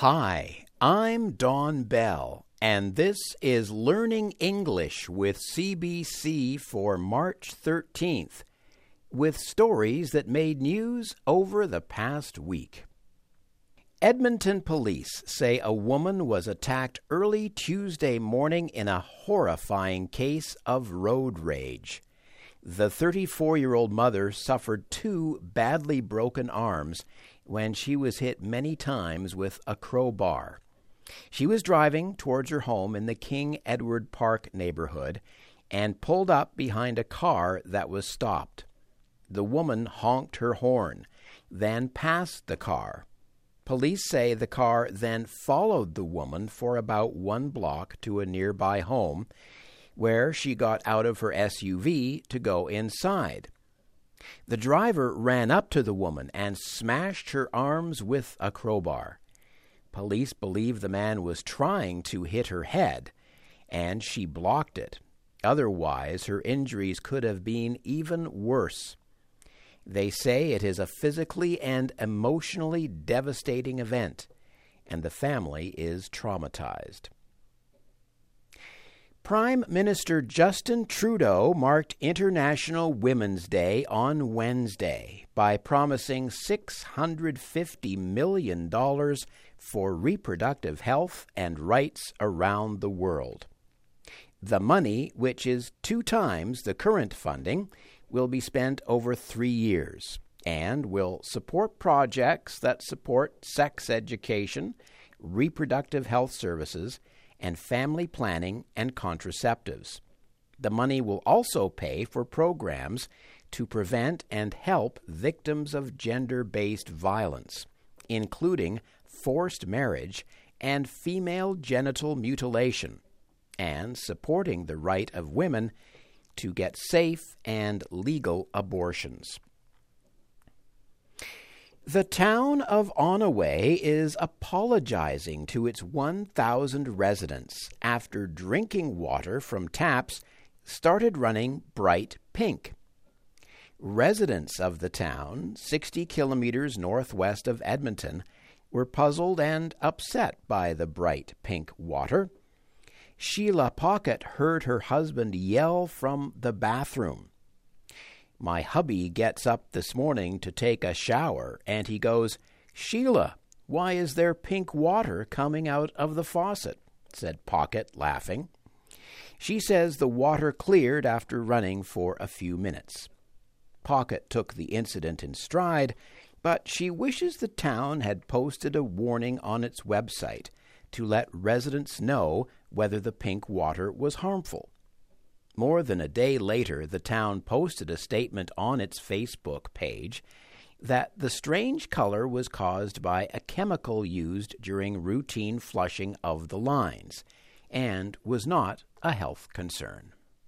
Hi, I'm Don Bell, and this is Learning English with CBC for March 13th, with stories that made news over the past week. Edmonton police say a woman was attacked early Tuesday morning in a horrifying case of road rage. The 34 year old mother suffered two badly broken arms when she was hit many times with a crowbar. She was driving towards her home in the King Edward Park neighborhood and pulled up behind a car that was stopped. The woman honked her horn, then passed the car. Police say the car then followed the woman for about one block to a nearby home where she got out of her SUV to go inside. The driver ran up to the woman and smashed her arms with a crowbar. Police believe the man was trying to hit her head, and she blocked it. Otherwise, her injuries could have been even worse. They say it is a physically and emotionally devastating event, and the family is traumatized. Prime Minister Justin Trudeau marked International Women's Day on Wednesday by promising $650 million for reproductive health and rights around the world. The money, which is two times the current funding, will be spent over three years and will support projects that support sex education, reproductive health services, and family planning and contraceptives. The money will also pay for programs to prevent and help victims of gender based violence, including forced marriage and female genital mutilation, and supporting the right of women to get safe and legal abortions. The town of Onoway is apologizing to its 1,000 residents after drinking water from taps started running bright pink. Residents of the town, 60 kilometers northwest of Edmonton, were puzzled and upset by the bright pink water. Sheila Pocket heard her husband yell from the bathroom. My hubby gets up this morning to take a shower, and he goes, Sheila, why is there pink water coming out of the faucet? said Pocket, laughing. She says the water cleared after running for a few minutes. Pocket took the incident in stride, but she wishes the town had posted a warning on its website to let residents know whether the pink water was harmful. More than a day later, the town posted a statement on its Facebook page that the strange color was caused by a chemical used during routine flushing of the lines and was not a health concern.